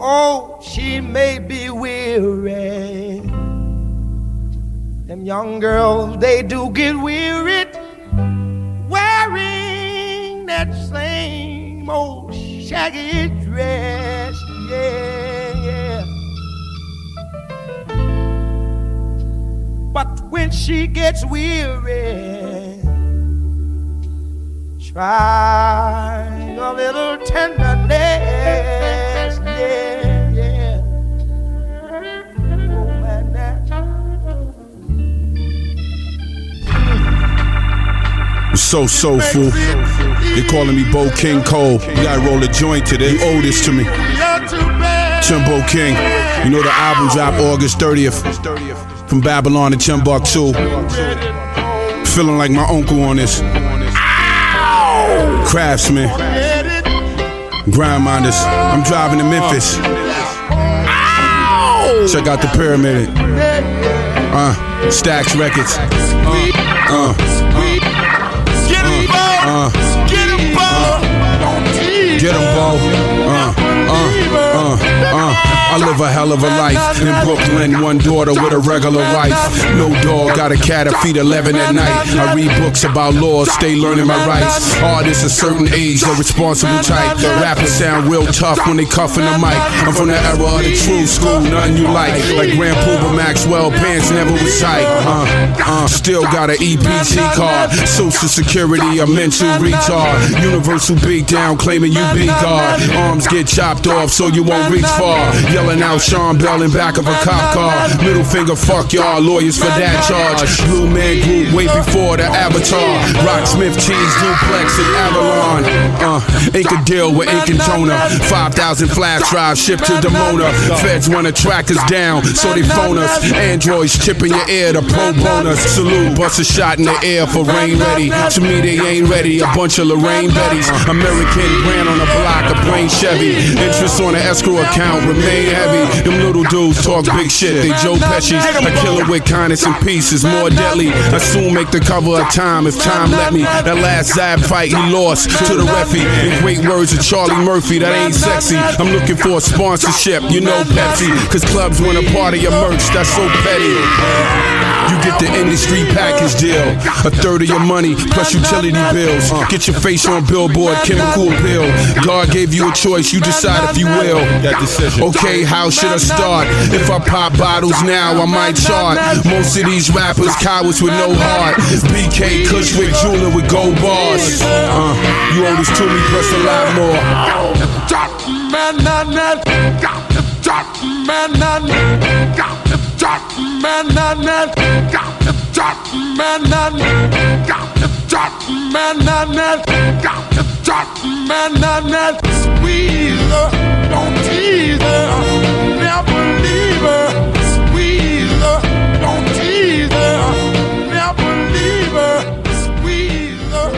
Oh, she may be weary. Them young girls, they do get wearied wearing that same old shaggy dress. Yeah, yeah. But when she gets weary, try a little tenderness. So soulful. They calling me Bo King Cole. You gotta roll a joint today. You owe this to me. Chumbo King. You know the album drop August 30th. From Babylon to Timbuktu. Feeling like my uncle on this. Craftsman. Grindminders. I'm driving to Memphis. Check out the pyramid. Uh, Stax Records. Uh, uh, I live a hell of a life in Brooklyn. One daughter with a regular wife. No dog, got a cat at feet 11 at night. I read books about law, stay learning my rights. Artists a certain age, the responsible type. Rappers sound real tough when they cuffin' the mic. I'm from the era of the true school, nothing you like. Like Grand Puba Maxwell, pants never was tight. Uh, uh, still got an EBT card. Social security, a mental retard. Universal beatdown, claiming you be God. Arms get chopped off so you won't reach far. Yelling out Sean Bell in back of a cop car. Middle finger, fuck y'all, lawyers for that charge. Blue Man Group way before the Avatar. Rocksmith Cheese, Duplex, and Avalon. Uh, ink a deal with Ink and Jonah. 5,000 flash drives shipped to Demona. Feds wanna track us down, so they phone us. Androids chipping your ear to pro bonus. Salute, bust a shot in the air for rain ready. To me, they ain't ready. A bunch of Lorraine Bettys. American brand on the block, a plain Chevy. Interest on an escrow account remain heavy. Them little dudes talk big shit. They Joe Pesci's. A killer with kindness and peace is more deadly. I soon make the cover of time if time let me. That last Zab fight he lost to the referee. In great words of Charlie Murphy, that ain't sexy. I'm looking for a sponsorship, you know Pepsi. Cause clubs want a part of your merch, that's so petty. You get the industry package deal. A third of your money plus utility bills. Get your face on billboard, chemical appeal. God gave you a choice, you decide if you will. That decision. Okay, how should I start? If I pop bottles now, I might chart. Most of these rappers cowards with no heart. BK Kushwick Jeweler with gold bars. Uh, you owe this to me plus a lot more. Man, man, man. Man, man, man. Man, man, man. Man, man, man. Man, man, man. Man, man, man. Squeeze her, don't tease.